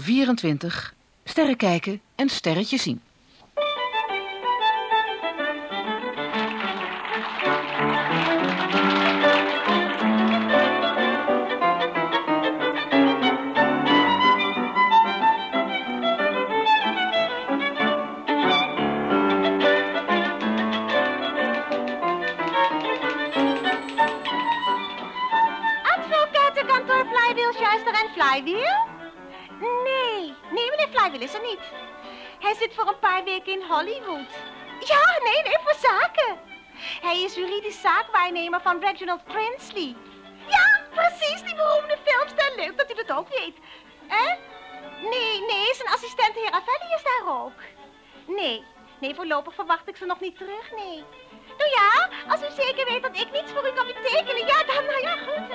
24. Sterren kijken en sterretjes zien. Van Reginald Prinsley. Ja, precies, die beroemde filmster. Leuk dat u dat ook weet. Hè? Nee, nee, zijn assistent heer Avelli is daar ook. Nee, nee, voorlopig verwacht ik ze nog niet terug, nee. Nou ja, als u zeker weet dat ik niets voor u kan betekenen, ja, dan, nou ja, goed.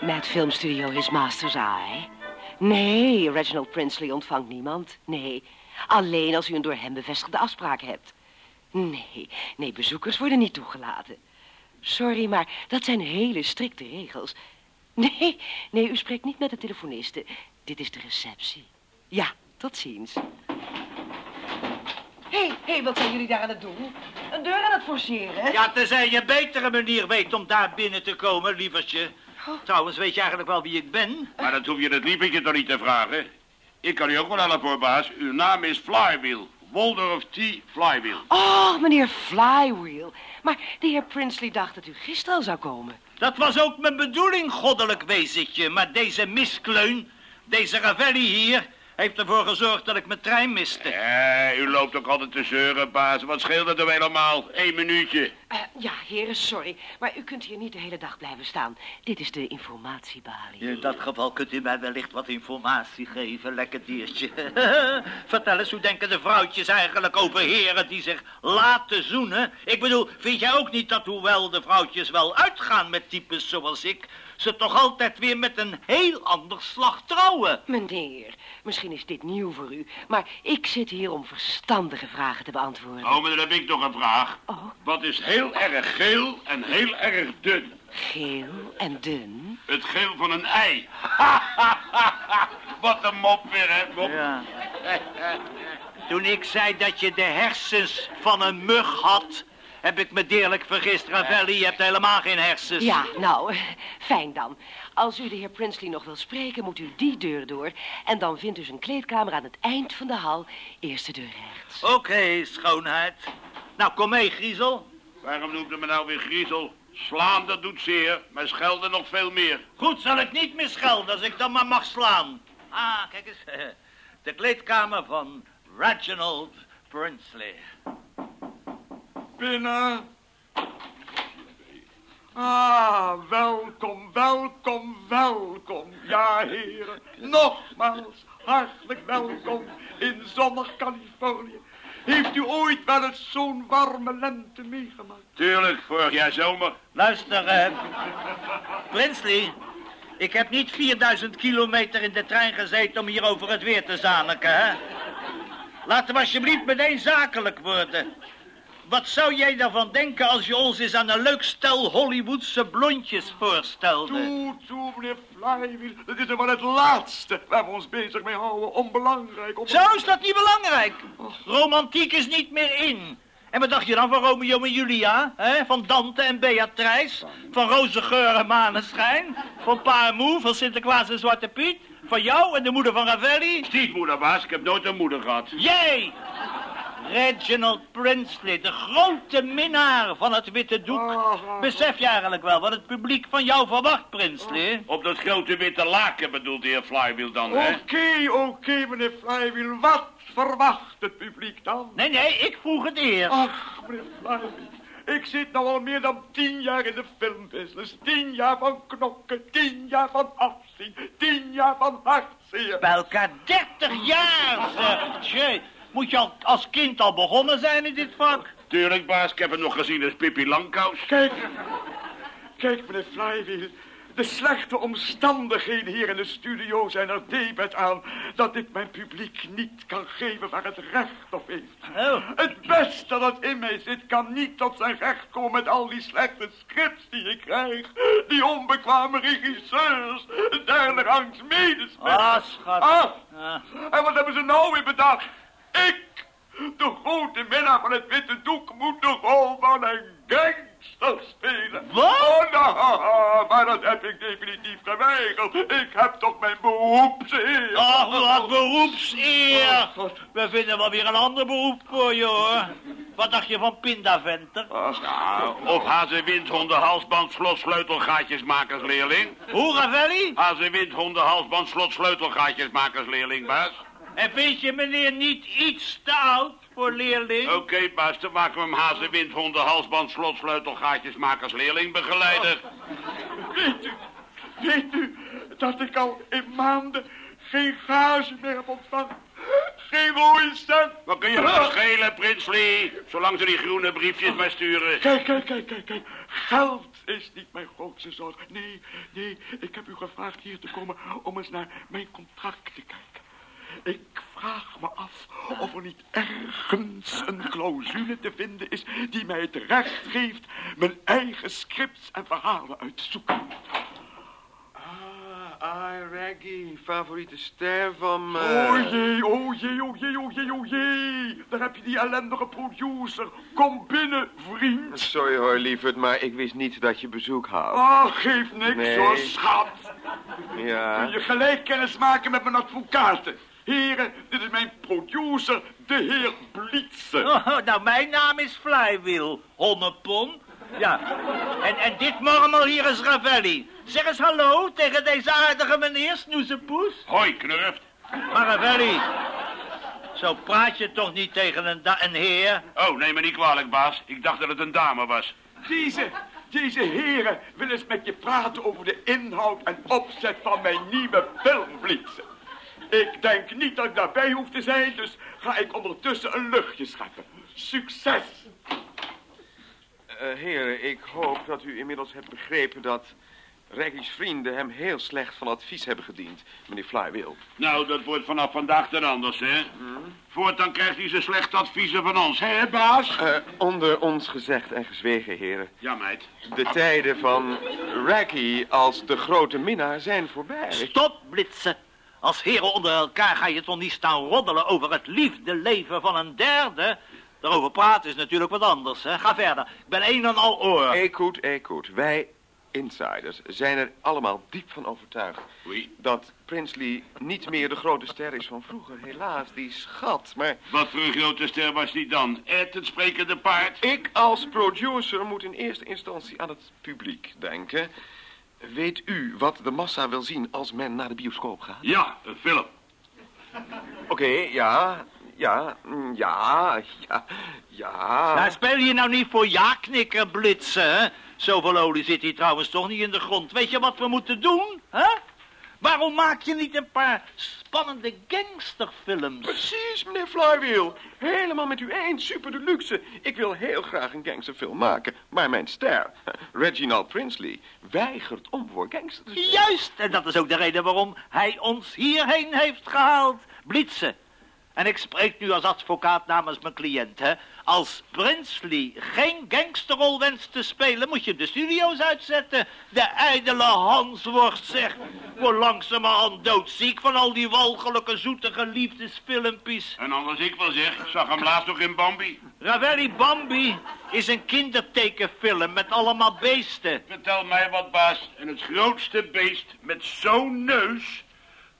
Met filmstudio His Master's Eye? Nee, Reginald Prinsley ontvangt niemand. Nee, alleen als u een door hem bevestigde afspraak hebt. Nee, nee, bezoekers worden niet toegelaten. Sorry, maar dat zijn hele strikte regels. Nee, nee, u spreekt niet met de telefoniste. Dit is de receptie. Ja, tot ziens. Hé, hey, hey, wat zijn jullie daar aan het doen? Een deur aan het forceren? Ja, tenzij je een betere manier weet om daar binnen te komen, lievertje. Trouwens, weet je eigenlijk wel wie ik ben? Maar dat hoef je het lievertje toch niet te vragen. Ik kan u ook wel helpen hoor, baas. Uw naam is Flywheel. Waldorf T. Flywheel. Oh, meneer Flywheel. Maar de heer Prinsley dacht dat u gisteren al zou komen. Dat was ook mijn bedoeling, goddelijk wezentje. Maar deze miskleun, deze Ravelli hier, heeft ervoor gezorgd dat ik mijn trein miste. Eh, u loopt ook altijd te zeuren, baas. Wat scheelt het er helemaal? Eén minuutje. Eh, ja, heren, sorry. Maar u kunt hier niet de hele dag blijven staan. Dit is de informatiebalie. In dat geval kunt u mij wellicht wat informatie geven, lekker diertje. Vertel eens, hoe denken de vrouwtjes eigenlijk over heren die zich laten zoenen? Ik bedoel, vind jij ook niet dat hoewel de vrouwtjes wel uitgaan met types zoals ik... ze toch altijd weer met een heel ander slag trouwen? Meneer, misschien is dit nieuw voor u, maar ik zit hier om verstandige vragen te beantwoorden. Oh, maar dan heb ik nog een vraag. Oh. Wat is heel erg geel en heel erg dun? Geel en dun. Het geel van een ei. Wat een mop weer, hè, mop? Ja. Toen ik zei dat je de hersens van een mug had... heb ik me deerlijk vergist, Ravelli. Je hebt helemaal geen hersens. Ja, nou, fijn dan. Als u de heer Prinsley nog wil spreken, moet u die deur door. En dan vindt u zijn kleedkamer aan het eind van de hal. Eerste deur rechts. Oké, schoonheid. Nou, kom mee, Griezel. Waarom noemt u me nou weer griezel? Slaan, dat doet zeer, maar schelden nog veel meer. Goed, zal ik niet meer schelden als ik dan maar mag slaan. Ah, kijk eens. De kleedkamer van Reginald Prinsley. Binnen. Ah, welkom, welkom, welkom. Ja, heren. Nogmaals, hartelijk welkom in zonnig Californië. Heeft u ooit wel eens zo'n warme lente meegemaakt? Tuurlijk, vorig jaar zomer. Luister, eh, Prinsley. Ik heb niet 4000 kilometer in de trein gezeten om hier over het weer te zaniken, hè? Laten we alsjeblieft meteen zakelijk worden. Wat zou jij daarvan denken als je ons eens aan een leuk stel Hollywoodse blondjes voorstelde? Toe, toe, meneer Flywheel. Dat is er maar het laatste waar we ons bezig mee houden. Onbelangrijk. onbe- Zo is dat niet belangrijk. Romantiek is niet meer in. En wat dacht je dan van Romeo en Julia? Hè? Van Dante en Beatrice? Van roze geur en maneschijn? Van Pa en Moe? Van Sinterklaas en Zwarte Piet? Van jou en de moeder van Ravelli? Stiefmoeder, baas. Ik heb nooit een moeder gehad. Jij! Reginald Prinsley, de grote minnaar van het witte doek. Ah, Besef je eigenlijk wel wat het publiek van jou verwacht, Prinsley? Op dat grote witte laken bedoelt de heer Flywheel dan, hè? Oké, oké, meneer Flywheel. Wat verwacht het publiek dan? Nee, nee, ik vroeg het eerst. Ach, meneer Flywheel. Ik zit nou al meer dan tien jaar in de filmbusiness. Tien jaar van knokken, tien jaar van afzien, tien jaar van hartzeer. Bij elkaar 30 jaar, zeg. Moet je al als kind al begonnen zijn in dit vak? Tuurlijk, baas. Ik heb hem nog gezien als Pippi Langkous. Kijk, kijk, meneer Flywheel. De slechte omstandigheden hier in de studio zijn er debet aan dat ik mijn publiek niet kan geven waar het recht op heeft. Oh. Het beste dat in mij zit kan niet tot zijn recht komen met al die slechte scripts die ik krijg. Die onbekwame regisseurs, derde rangs medespelers. Ah, schat. Ah, Ah. en wat hebben ze nou weer bedacht? Ik, de grote minnaar van het witte doek, moet de rol van een gangster spelen. Wat? Oh, nou, maar dat heb ik definitief geweigerd. Ik heb toch mijn beroepseer. Ach, wat beroepseer. Oh. We vinden wel weer een ander beroep voor je, hoor. Wat dacht je van Pindaventer? Nou, of hazenwindhonden, halsband, slot, sleutelgaatjesmakersleerling. Hoe, Ravelli? Hazenwindhonden, halsband, slot, sleutelgaatjesmakersleerling, baas. En vind je meneer niet iets te oud voor leerling? Oké, baas, dan maken we hem hazenwindhonden, halsband, slot, sleutelgaatjesmakersleerling, begeleider. Weet u, weet u dat ik al in maanden geen gage meer heb ontvangen? Geen mooie cent. Wat kun je nou schelen, Prinslee? Zolang ze die groene briefjes maar sturen. Kijk, kijk, kijk, kijk, kijk. Geld is niet mijn grootste zorg. Nee, nee, ik heb u gevraagd hier te komen om eens naar mijn contract te kijken. Ik vraag me af of er niet ergens een clausule te vinden is die mij het recht geeft mijn eigen scripts en verhalen uit te zoeken. Ah, I, Reggie, favoriete ster van me. Oh jee, oh jee, oh jee, oh jee, oh jee. Daar heb je die ellendige producer. Kom binnen, vriend. Sorry hoor, lieverd, maar ik wist niet dat je bezoek had. Ah, geef niks Nee. hoor, schat. Ja, Kun je gelijk kennis maken met mijn advocaten. Heren, dit is mijn producer, de heer Blitsen. Oh, nou, mijn naam is Flywheel, Honnepon. Ja, en, en dit mormel hier is Ravelli. Zeg eens hallo tegen deze aardige meneer, Snoezepoes. Hoi, knurft. Maar Ravelli, zo praat je toch niet tegen een, een heer? Oh, neem me niet kwalijk, baas. Ik dacht dat het een dame was. Deze, deze heren willen eens met je praten over de inhoud en opzet van mijn nieuwe film, Blitsen. Ik denk niet dat ik daarbij hoef te zijn, dus ga ik ondertussen een luchtje scheppen. Succes! Eh, heren, ik hoop dat u inmiddels hebt begrepen dat Reggie's vrienden hem heel slecht van advies hebben gediend, meneer Flywheel. Nou, dat wordt vanaf vandaag ten anders, hè? Voortaan krijgt hij zijn slechte adviezen van ons, hè, baas? Eh, onder ons gezegd en gezwegen, heren. Ja, meid. De tijden van Reggie als de grote minnaar zijn voorbij. Stop, Blitsen. Als heren onder elkaar ga je toch niet staan roddelen over het liefdeleven van een derde? Daarover praten is natuurlijk wat anders, hè. Ga verder. Ik ben een en al oor. Ecoot, Ecoot, wij insiders zijn er allemaal diep van overtuigd dat Princely niet meer de grote ster is van vroeger. Helaas, die schat. Maar Wat voor een grote ster was die dan? Ed, het sprekende paard? ik als producer moet in eerste instantie aan het publiek denken. Weet u wat de massa wil zien als men naar de bioscoop gaat? Ja, een film. Oké, ja, ja, mm, ja, ja, ja. Nou, speel je nou niet voor ja-knikker, Blitsen, hè? Zoveel olie zit hier trouwens toch niet in de grond. Weet je wat we moeten doen, hè? Waarom maak je niet een paar spannende gangsterfilms? Precies, meneer Flywheel. Helemaal met u eens, super deluxe. Ik wil heel graag een gangsterfilm maken, maar mijn ster, Reginald Princely, weigert om voor gangster te spelen. Juist, en dat is ook de reden waarom hij ons hierheen heeft gehaald. Blitsen. En ik spreek nu als advocaat namens mijn cliënt, hè. Als Princely geen gangsterrol wenst te spelen, moet je de studio's uitzetten. De ijdele Hansworst, zeg. Word langzamerhand doodziek van al die walgelijke, zoetige liefdesfilmpjes. En anders ik wel zeg, ik zag hem laatst nog in Bambi. Ravelli Bambi is een kindertekenfilm met allemaal beesten. Vertel mij wat, baas. En het grootste beest met zo'n neus...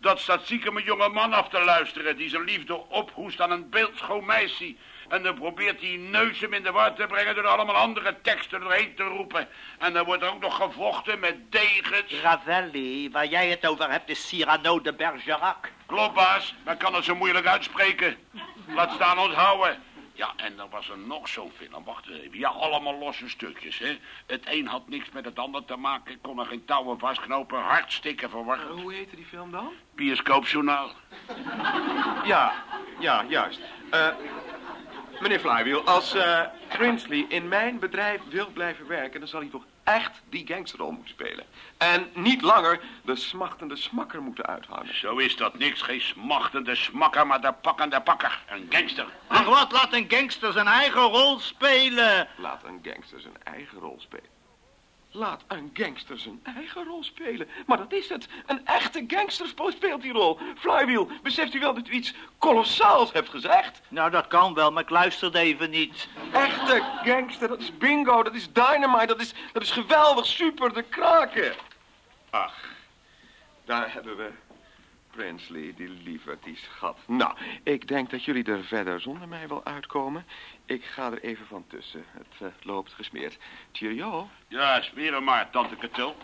dat staat ziek om een jonge man af te luisteren... die zijn liefde ophoest aan een beeldschoon meisje... En dan probeert die neus hem in de war te brengen... door allemaal andere teksten doorheen te roepen. En dan wordt er ook nog gevochten met degens. Ravelli, waar jij het over hebt, is Cyrano de Bergerac. Klopt, baas. Maar kan het zo moeilijk uitspreken. Laat staan onthouden. Ja, en er was er nog zo'n film. Wacht even. Ja, allemaal losse stukjes, hè. Het een had niks met het ander te maken. Ik kon er geen touwen vastknopen. Hartstikke verwacht. Hoe heette die film dan? Bioscoopjournaal. Ja, ja, juist. Eh, Meneer Flywheel, als eh Prinsley in mijn bedrijf wil blijven werken... dan zal hij toch echt die gangsterrol moeten spelen. En niet langer de smachtende smakker moeten uithangen. Zo is dat niks. Geen smachtende smakker, maar de pakkende pakker. Een gangster. Ach wat, laat een gangster zijn eigen rol spelen. Laat een gangster zijn eigen rol spelen. Laat een gangster zijn eigen rol spelen. Maar dat is het. Een echte gangster speelt die rol. Flywheel, beseft u wel dat u iets kolossaals hebt gezegd? Nou, dat kan wel, maar ik luisterde even niet. Echte gangster, dat is bingo, dat is dynamite, dat is, dat is geweldig, super, de kraken. Ach, daar hebben we Prinsley, die lieverd, die schat. Nou, ik denk dat jullie er verder zonder mij wel uitkomen. Ik ga er even van tussen. Het eh, loopt gesmeerd. Cheerio. Ja, smeren maar, tante Katul.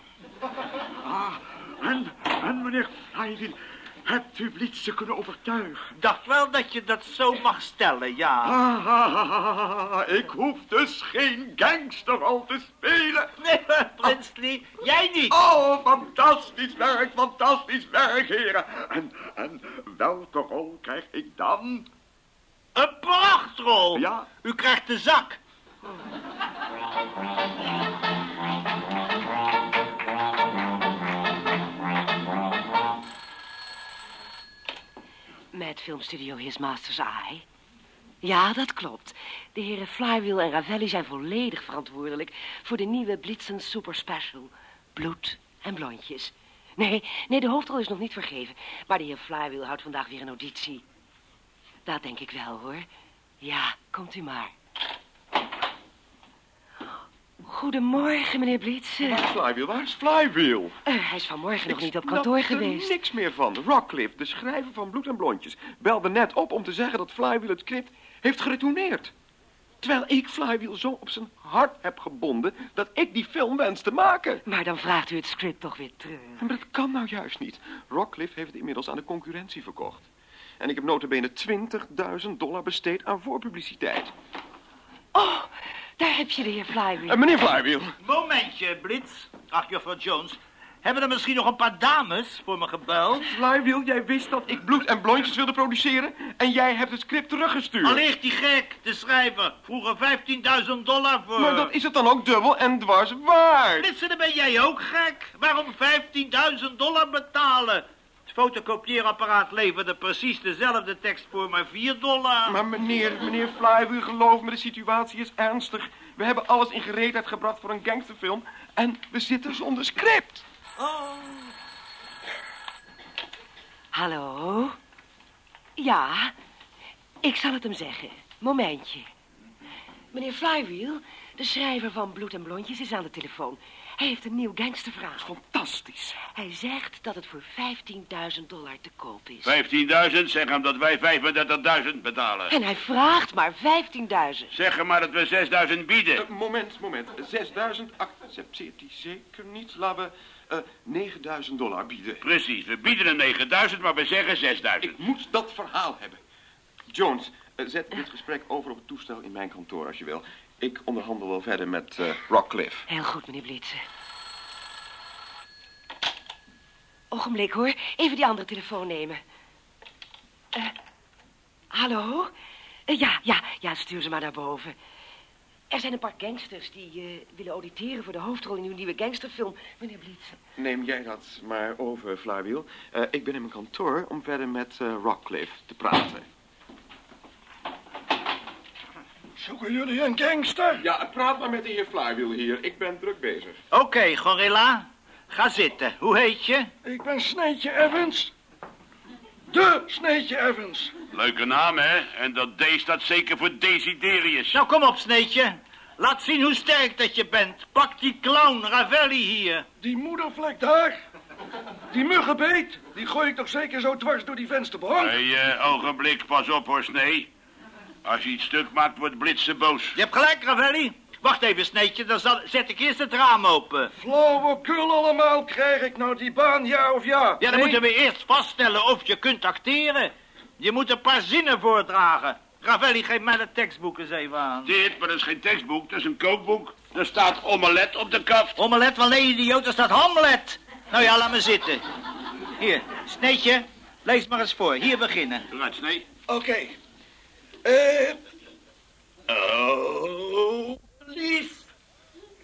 Ah, en, en meneer Flywheel, hebt u Blitze kunnen overtuigen? Dacht wel dat je dat zo mag stellen, ja. Ah, ik hoef dus geen gangsterrol te spelen. Nee, Prinsley, jij niet. Oh, fantastisch werk, fantastisch werk, heren. En, en welke rol krijg ik dan? Een prachtrol. Ja. U krijgt de zak. Met filmstudio His Master's Eye. Ja, dat klopt. De heren Flywheel en Ravelli zijn volledig verantwoordelijk... voor de nieuwe Blitzen Super Special. Bloed en blondjes. Nee, nee, de hoofdrol is nog niet vergeven. Maar de heer Flywheel houdt vandaag weer een auditie. Dat denk ik wel, hoor. Ja, komt u maar. Goedemorgen, meneer. Waar is Flywheel? Waar is Flywheel? Eh, hij is vanmorgen nog Ik niet op kantoor er geweest. niks meer van. Rockcliffe, de schrijver van Bloed en Blondjes, belde net op om te zeggen dat Flywheel het script heeft geretourneerd. Terwijl ik Flywheel zo op zijn hart heb gebonden dat ik die film wens te maken. Maar dan vraagt u het script toch weer terug. Maar dat kan nou juist niet. Rockcliffe heeft het inmiddels aan de concurrentie verkocht. En ik heb notabene 20.000 dollar besteed aan voorpubliciteit. Oh, daar heb je de heer Flywheel. En meneer Flywheel, Momentje, Blitz. Ach, juffrouw Jones. Hebben er misschien nog een paar dames voor me gebeld? Flywheel, jij wist dat ik Bloed en Blondjes wilde produceren... en jij hebt het script teruggestuurd. Al ligt die gek, de schrijver. Vroeger 15.000 dollar voor. Maar dan is het dan ook dubbel en dwars waard. Blitz, dan ben jij ook gek. Waarom 15.000 dollar betalen? Het fotocopieerapparaat leverde precies dezelfde tekst voor maar 4 dollar. Maar meneer, meneer Flywheel, geloof me, de situatie is ernstig. We hebben alles in gereedheid gebracht voor een gangsterfilm... en we zitten zonder script. Hallo? Ja, ik zal het hem zeggen. Momentje. Meneer Flywheel, de schrijver van Bloed en Blondjes, is aan de telefoon. Hij heeft een nieuw gangsterverhaal. Fantastisch. Hij zegt dat het voor 15.000 dollar te koop is. 15.000, zeg hem dat wij 35.000 betalen. En hij vraagt maar 15.000. Zeg hem maar dat we 6.000 bieden. Eh, moment, moment. 6000 accepteert hij zeker niet. Laten we eh 9000 dollar bieden. Precies, we bieden een 9000, maar we zeggen 6.000. Ik moet dat verhaal hebben. Jones, zet dit gesprek over op het toestel in mijn kantoor als je wil. Ik onderhandel wel verder met eh, Rockcliffe. Heel goed, meneer Blitsen. Ogenblik hoor, even die andere telefoon nemen. Eh, hallo? Eh, ja, ja, ja, stuur ze maar naar boven. Er zijn een paar gangsters die eh, willen auditeren voor de hoofdrol in uw nieuwe gangsterfilm, meneer Blitsen. Neem jij dat maar over, Flywheel. Eh, ik ben in mijn kantoor om verder met eh, Rockcliffe te praten. Zoeken jullie een gangster? Ja, praat maar met de heer Flywheel hier. Ik ben druk bezig. Oké, gorilla. Ga zitten. Hoe heet je? Ik ben Sneetje Evans. De Sneetje Evans. Leuke naam, hè? En dat D staat zeker voor Desiderius. Nou, kom op, Sneetje. Laat zien hoe sterk dat je bent. Pak die clown, Ravelli hier. Die moedervlek daar. Die muggenbeet. Die gooi ik toch zeker zo dwars door die vensterbank. Hé, hey, eh, ogenblik, pas op hoor, Snee. Als je iets stuk maakt, wordt Blitsen boos. Je hebt gelijk, Ravelli. Wacht even, Sneetje, dan zal, zet ik eerst het raam open. Flauwekul allemaal. Krijg ik nou die baan, ja of ja? Ja, dan Nee? moeten we eerst vaststellen of je kunt acteren. Je moet een paar zinnen voordragen. Ravelli, geef mij de tekstboek eens even aan. Dit, maar dat is geen tekstboek, dat is een kookboek. Er staat omelet op de kaft. Omelet, wel nee, idioot, er staat hamlet. Nou ja, laat me zitten. Hier, Sneetje, lees maar eens voor. Hier beginnen. Eruit, Snee. Oké. Eh, Oh, lief.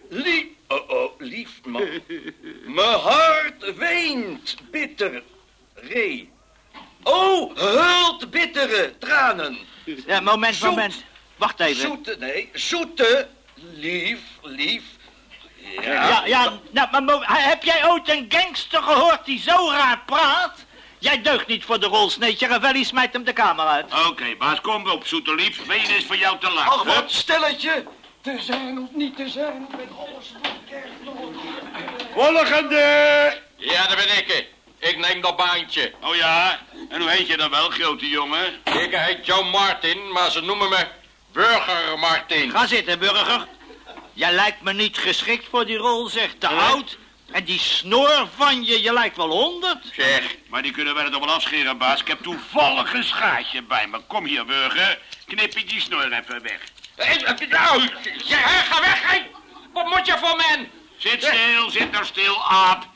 Lief. Oh, oh, lief man. Mijn hart weent bitter. Ree. Oh, hult bittere tranen. Ja, moment, Zoet. moment. Wacht even. Zoete, nee, zoete. Lief, lief. Ja, Ja, ja, nou, maar heb jij ooit een gangster gehoord die zo raar praat? Jij deugt niet voor de rol, Sneetje. Ravelli smijt hem de kamer uit. Oké, baas, kom op, zoeterlief. Ween is voor jou te laat. Ach, wat stelletje. Te zijn of niet te zijn, ik ben alles wat. Volgende! Ja, dat ben ik. Ik neem dat baantje. Oh ja, en hoe heet je dan wel, grote jongen? Ik heet Joe Martin, maar ze noemen me Burger Martin. Ga zitten, burger. Jij lijkt me niet geschikt voor die rol, zeg. Te oud. En die snor van je, je lijkt wel honderd. Zeg, Maar die kunnen wij er toch wel afscheren, baas. Ik heb toevallig een schaartje bij me. Kom hier, burger. Knip je die snor even weg. Hé, nou, zeg, ga weg, hé. Wat moet je voor men? Zit stil, zit nou stil, aap.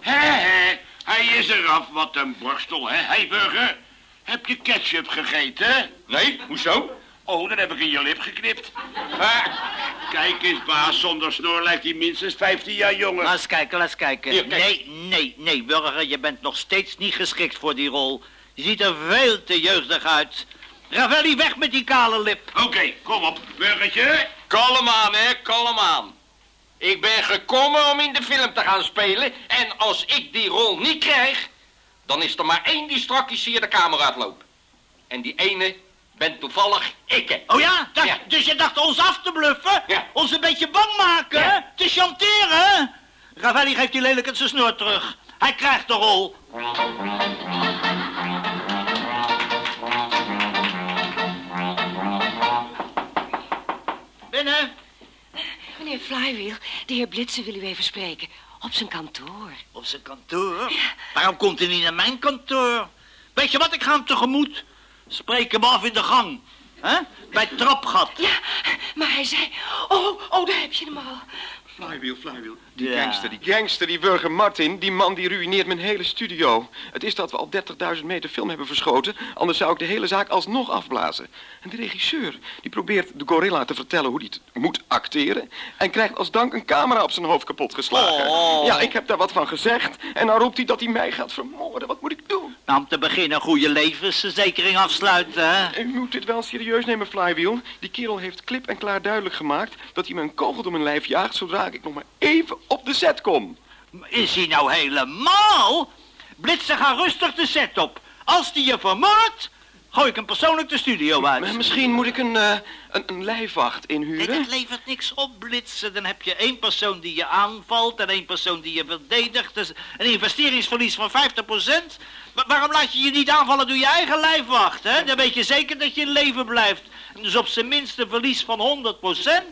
Hé, hé, hij is eraf. Wat een borstel, hè. Hé, hey, burger. Heb je ketchup gegeten? Nee, hoezo? Oh, dan heb ik in je lip geknipt. Ha, Kijk eens, baas, zonder snor lijkt hij minstens 15 jaar jonger. Laat eens kijken, laat eens kijken. Hier, kijk. Nee, nee, nee, burger. Je bent nog steeds niet geschikt voor die rol. Je ziet er veel te jeugdig uit. Ravelli, weg met die kale lip. Oké, kom op, burgertje. kalm aan, hè, kalm aan. Ik ben gekomen om in de film te gaan spelen. En als ik die rol niet krijg, dan is er maar één die strakjes hier de kamer uitloopt. En die ene ben toevallig ik. Oh ja? Dat- Ja. Dus je dacht ons af te bluffen? Ja. Ons een beetje bang maken? Ja. Te chanteren? Ravelli geeft die lelijk zijn snor terug. Hij krijgt de rol. Binnen. Meneer Flywheel, de heer Blitzer wil u even spreken. Op zijn kantoor. Op zijn kantoor? Waarom komt hij niet naar mijn kantoor? Weet je wat, ik ga hem tegemoet. Spreek hem af in de gang. hè? Bij het trapgat. Ja, maar hij zei... Oh, oh, daar heb je hem al. Flywheel, Flywheel. Die Ja. gangster, die gangster, die burger Martin, die man die ruïneert mijn hele studio. Het is dat we al 30.000 meter film hebben verschoten, anders zou ik de hele zaak alsnog afblazen. En de regisseur, die probeert de gorilla te vertellen hoe hij moet acteren... en krijgt als dank een camera op zijn hoofd kapot geslagen. Oh. Ja, ik heb daar wat van gezegd en dan roept hij dat hij mij gaat vermoorden. Wat moet ik doen? Nou, om te beginnen een goede levensverzekering afsluiten, hè? U moet dit wel serieus nemen, Flywheel. Die kerel heeft klip en klaar duidelijk gemaakt... dat hij me een kogel door mijn lijf jaagt... zodra ik nog maar even op de set kom. Is hij nou helemaal? Blitzer, ga rustig de set op. Als die je vermoordt, gooi ik hem persoonlijk de studio uit. Maar misschien moet ik een, eh, een, een lijfwacht Nee, inhuren. dat levert niks op, Blitzer. Dan heb je één persoon die je aanvalt en één persoon die je verdedigt. Dus een investeringsverlies van 50%. Maar waarom laat je je niet aanvallen door je eigen lijfwacht, hè? Dan weet je zeker dat je in leven blijft. Dus op zijn minst een verlies van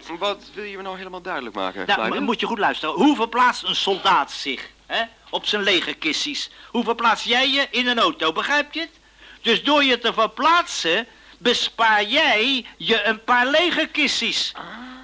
100%. Wat wil je me nou helemaal duidelijk maken, Nou, moet je goed luisteren. Hoe verplaatst een soldaat zich hè, op zijn legerkissies? Hoe verplaats jij je in een auto, begrijp je het? Dus door je te verplaatsen bespaar jij je een paar legerkissies.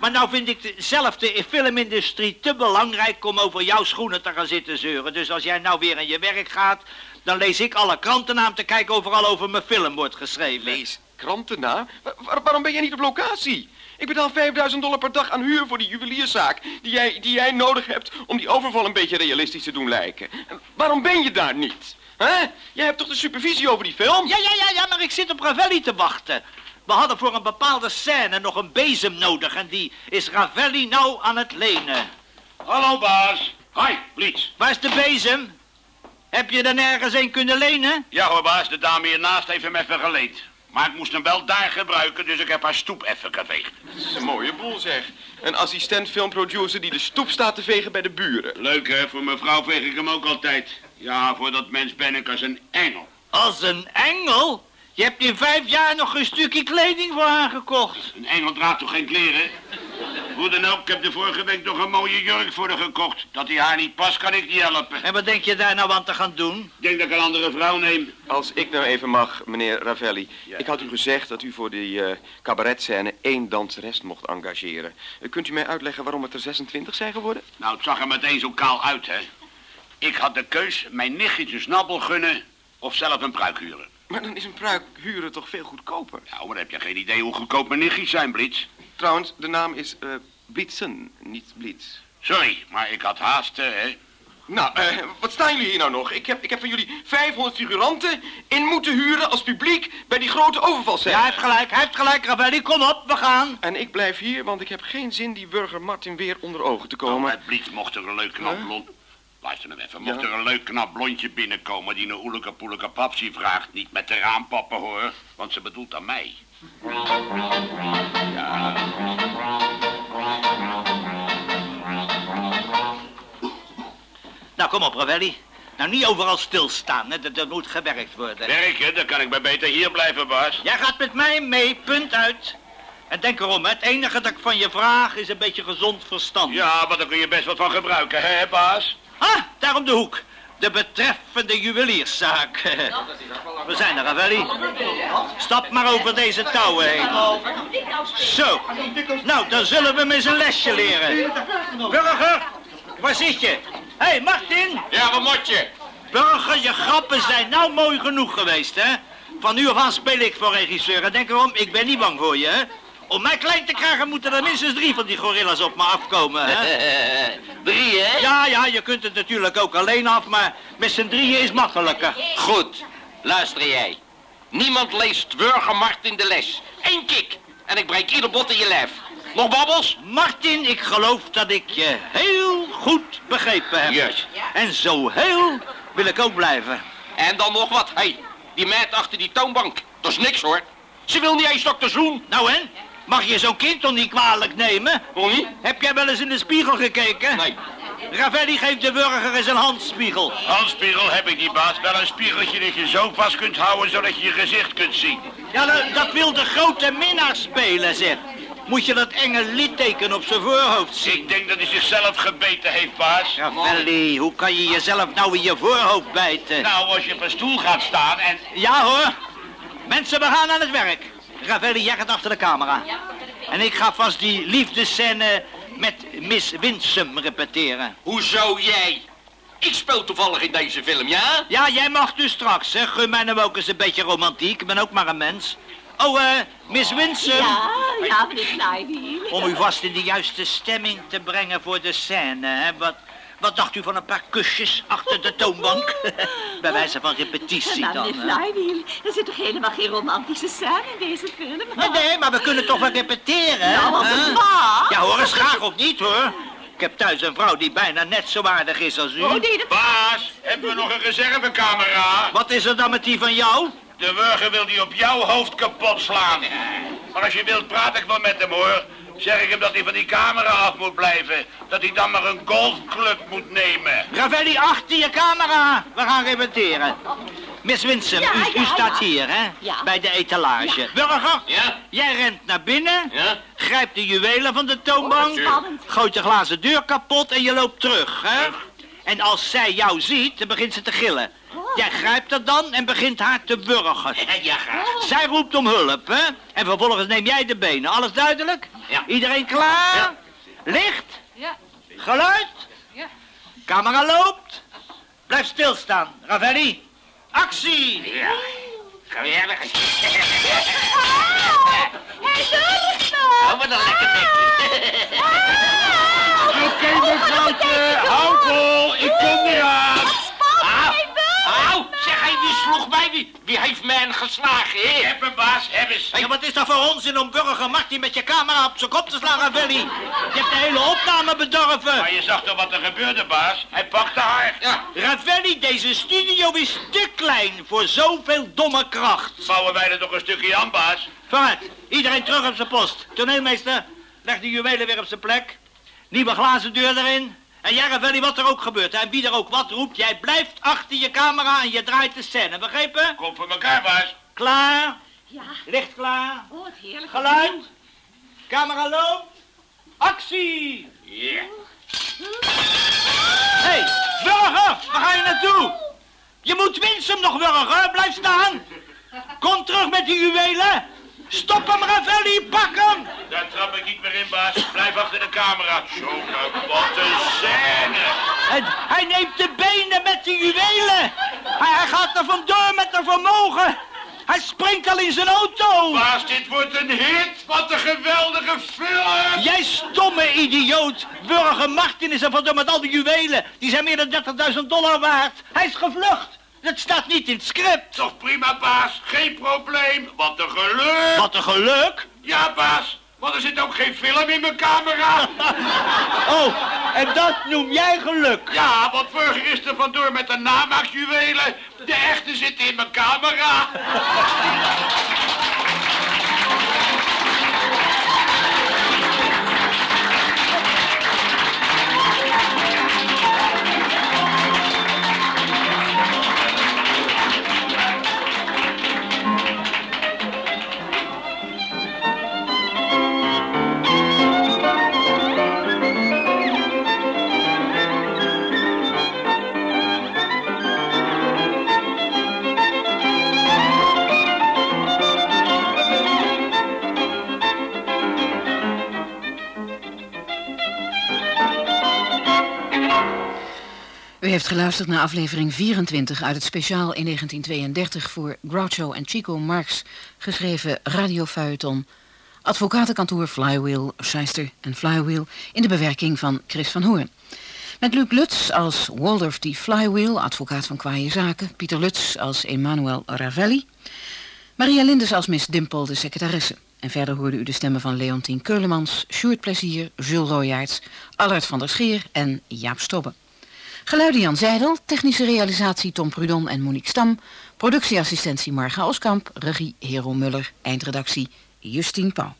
Maar nou vind ik zelf de filmindustrie te belangrijk om over jouw schoenen te gaan zitten zeuren. Dus als jij nou weer aan je werk gaat, dan lees ik alle kranten aan om te kijken overal over mijn film wordt geschreven. Lees kranten na? Wa- waar- waarom ben jij niet op locatie? Ik betaal 5000 dollar per dag aan huur voor die juwelierszaak... Die jij, die jij nodig hebt om die overval een beetje realistisch te doen lijken. En waarom ben je daar niet? Hè? Jij hebt toch de supervisie over die film? Ja, ja, ja, ja, maar ik zit op Ravelli te wachten. We hadden voor een bepaalde scène nog een bezem nodig en die is Ravelli nou aan het lenen. Hallo, baas. Hi, Blitz. Waar is de bezem? Heb je er nergens een kunnen lenen? Ja hoor, baas, de dame hiernaast heeft hem even geleend. Maar ik moest hem wel daar gebruiken, dus ik heb haar stoep even geveegd. Dat is een mooie boel, zeg. Een assistent filmproducer die de stoep staat te vegen bij de buren. Leuk hè, voor mevrouw veeg ik hem ook altijd. Ja, voor dat mens ben ik als een engel. Als een engel? Je hebt in vijf jaar nog een stukje kleding voor haar gekocht. Een engel draagt toch geen kleren? Hoe dan ook, ik heb de vorige week nog een mooie jurk voor haar gekocht. Dat die haar niet past, kan ik niet helpen. En wat denk je daar nou aan te gaan doen? Ik denk dat ik een andere vrouw neem. Als ik nou even mag, meneer Ravelli. Ja. Ik had u gezegd dat u voor die eh cabaretscène één danseres mocht engageren. Eh, kunt u mij uitleggen waarom het er 26 zijn geworden? Nou, het zag er meteen zo kaal uit, hè. Ik had de keus mijn nichtje een snabbel gunnen of zelf een pruik huren. Maar dan is een pruik huren toch veel goedkoper. Nou, maar heb je geen idee hoe goedkoop mijn nichtjes zijn, Blitz? Trouwens, de naam is eh Blitzen, niet Blitz. Sorry, maar ik had haast, eh, hè. Nou, eh, wat staan jullie hier nou nog? Ik heb, ik heb van jullie 500 figuranten in moeten huren als publiek bij die grote overvalscène. Ja, hij heeft gelijk, hij heeft gelijk, Ravelli. Kom op, we gaan. En ik blijf hier, want ik heb geen zin die burger Martin weer onder ogen te komen. met Blitz mocht er een leuk knap Huh? Luister nou even, mocht Ja? er een leuk knap blondje binnenkomen die een oeleke poeleke papsie vraagt, niet met de raampappen hoor, want ze bedoelt aan mij. Nou, kom op, Ravelli. Nou, niet overal stilstaan, hè. Dat, dat moet gewerkt worden. Werken, dan kan ik maar beter hier blijven, baas. Jij gaat met mij mee, punt uit. En denk erom, hè, het enige dat ik van je vraag is een beetje gezond verstand. Ja, maar daar kun je best wat van gebruiken, hè, baas? Ah, daar om de hoek. De betreffende juwelierszaak. We zijn er, Ravelli. Stap maar over deze touwen heen. Zo. Nou, dan zullen we hem eens een lesje leren. Burger, waar zit je? Hé, hey, Martin. Ja, wat moet je? Burger, je grappen zijn nou mooi genoeg geweest, hè? Van nu af aan speel ik voor regisseur. En denk erom, ik ben niet bang voor je, hè? Om mij klein te krijgen moeten er minstens drie van die gorillas op me afkomen, hè? Drie, hè? Ja, ja, je kunt het natuurlijk ook alleen af, maar met z'n drieën is makkelijker. Goed, luister jij. Niemand leest Burger Martin de les. Eén kick en ik breek ieder bot in je lijf. Nog babbels? Martin, ik geloof dat ik je heel goed begrepen heb. Juist. En zo heel wil ik ook blijven. En dan nog wat. Hé, hey, die meid achter die toonbank. Dat is niks hoor. Ze wil niet eens dokter Zoen. Nou en? Mag je zo'n kind toch niet kwalijk nemen? Waarom niet? Heb jij wel eens in de spiegel gekeken? Nee. Ravelli geeft de burger eens een handspiegel. Handspiegel heb ik die baas. Wel een spiegeltje dat je zo vast kunt houden zodat je je gezicht kunt zien. Ja, dat, dat wil de grote minnaar spelen, zeg. Moet je dat enge litteken op zijn voorhoofd zien? Ik denk dat hij zichzelf gebeten heeft, baas. Ravelli, hoe kan je jezelf nou in je voorhoofd bijten? Nou, als je op een stoel gaat staan en... Ja hoor. Mensen, we gaan aan het werk. Ravelli, jij gaat achter de camera. En ik ga vast die liefdescène met Miss Winsum repeteren. Hoezo jij? Ik speel toevallig in deze film, ja? Ja, jij mag dus straks, hè. Gun mij nou ook eens een beetje romantiek. Ik ben ook maar een mens. Oh, eh, Miss Winsum. Ja, ja, meneer Flywheel. Om u vast in de juiste stemming te brengen voor de scène, hè. Wat, wat dacht u van een paar kusjes achter de toonbank? Bij wijze van repetitie Maar dan. meneer hè. Flywheel, er zit toch helemaal geen romantische scène in deze film? Nee, nee, maar we kunnen toch wel repeteren? Nou, als het Hè? mag. Ja, hoor eens graag of niet, hoor. Ik heb thuis een vrouw die bijna net zo aardig is als u. Oh, nee, dat... Baas, hebben we nog een reservecamera? Wat is er dan met die van jou? De burger wil die op jouw hoofd kapot slaan. Maar als je wilt, praat ik wel met hem, hoor. Zeg ik hem dat hij van die camera af moet blijven. Dat hij dan maar een golfclub moet nemen. Ravelli, achter je camera. We gaan repeteren. Miss Winsum, Ja, u, staat ja. hier, hè? Ja. Bij de etalage. Burger, Ja? jij rent naar binnen. Ja? Grijpt de juwelen van de toonbank. Oh, gooit de glazen deur kapot en je loopt terug, hè? En als zij jou ziet, dan begint ze te gillen. Oh. Jij grijpt er dan en begint haar te burgen. Ja, graag. Zij roept om hulp, hè? En vervolgens neem jij de benen. Alles duidelijk? Ja. Iedereen klaar? Ja. Licht? Ja. Geluid? Ja. Camera loopt. Blijf stilstaan. Ravelli. Actie! Ja. Ga weer weg. Hij doet het nog! Oh, wat een lekker bekje. Oké, mevrouwtje, hou vol, ik kom eraan. Au, zeg, hij, wie sloeg mij? Wie, wie heeft mij geslagen, Ik hè? heb een baas, heb eens. Ja, wat is dat voor onzin om burger Martin met je camera op zijn kop te slaan, Ravelli? Je hebt de hele opname bedorven. Maar je zag toch wat er gebeurde, baas? Hij pakte haar. Ja, Ravelli, deze studio is te klein voor zoveel domme kracht. Bouwen wij er toch een stukje aan, baas? Vooruit, iedereen terug op zijn post. Toneelmeester, leg de juwelen weer op zijn plek. Nieuwe glazen deur erin. En jij, Ravelli, wat er ook gebeurt en wie er ook wat roept, jij blijft achter je camera en je draait de scène, begrepen? Kom voor elkaar, baas. Klaar, Ja, licht klaar, oh, wat heerlijk. geluid, camera loopt, actie! ja. Hé, hey, burger, waar ga je naartoe? Je moet Winsum nog burger, blijf staan. Kom terug met die juwelen. Stop hem, Ravelli, pak hem. Daar trap ik niet meer in, baas. Blijf achter de camera. Jongen, wat een scène. En hij neemt de benen met de juwelen. Hij, hij gaat er vandoor met de vermogen. Hij springt al in zijn auto. Baas, dit wordt een hit. Wat een geweldige film. Jij stomme idioot. Burger Martin is er verdomme met al die juwelen. Die zijn meer dan 30.000 dollar waard. Hij is gevlucht. Dat staat niet in het script. Toch prima, baas. Geen probleem. Wat een geluk. Wat een geluk. Ja, baas. Want er zit ook geen film in mijn camera. Oh, en dat noem jij geluk. Ja, want vorig is er vandoor met de namaakjuwelen. De echte zitten in mijn camera. heeft geluisterd naar aflevering 24 uit het speciaal in 1932 voor Groucho en Chico Marx geschreven radiofeuilleton Advocatenkantoor Flywheel, Scheister en Flywheel in de bewerking van Chris van Hoorn. Met Luc Lutz als Waldorf D. Flywheel, advocaat van kwaaie zaken. Pieter Lutz als Emmanuel Ravelli. Maria Lindes als Miss Dimple, de secretaresse. En verder hoorde u de stemmen van Leontien Keulemans, Sjoerd Plezier, Jules Royaerts, Allard van der Scheer en Jaap Stobbe. Geluiden Jan Zijdel, technische realisatie Tom Prudon en Monique Stam, productieassistentie Marga Oskamp, regie Hero Muller, eindredactie Justine Pauw.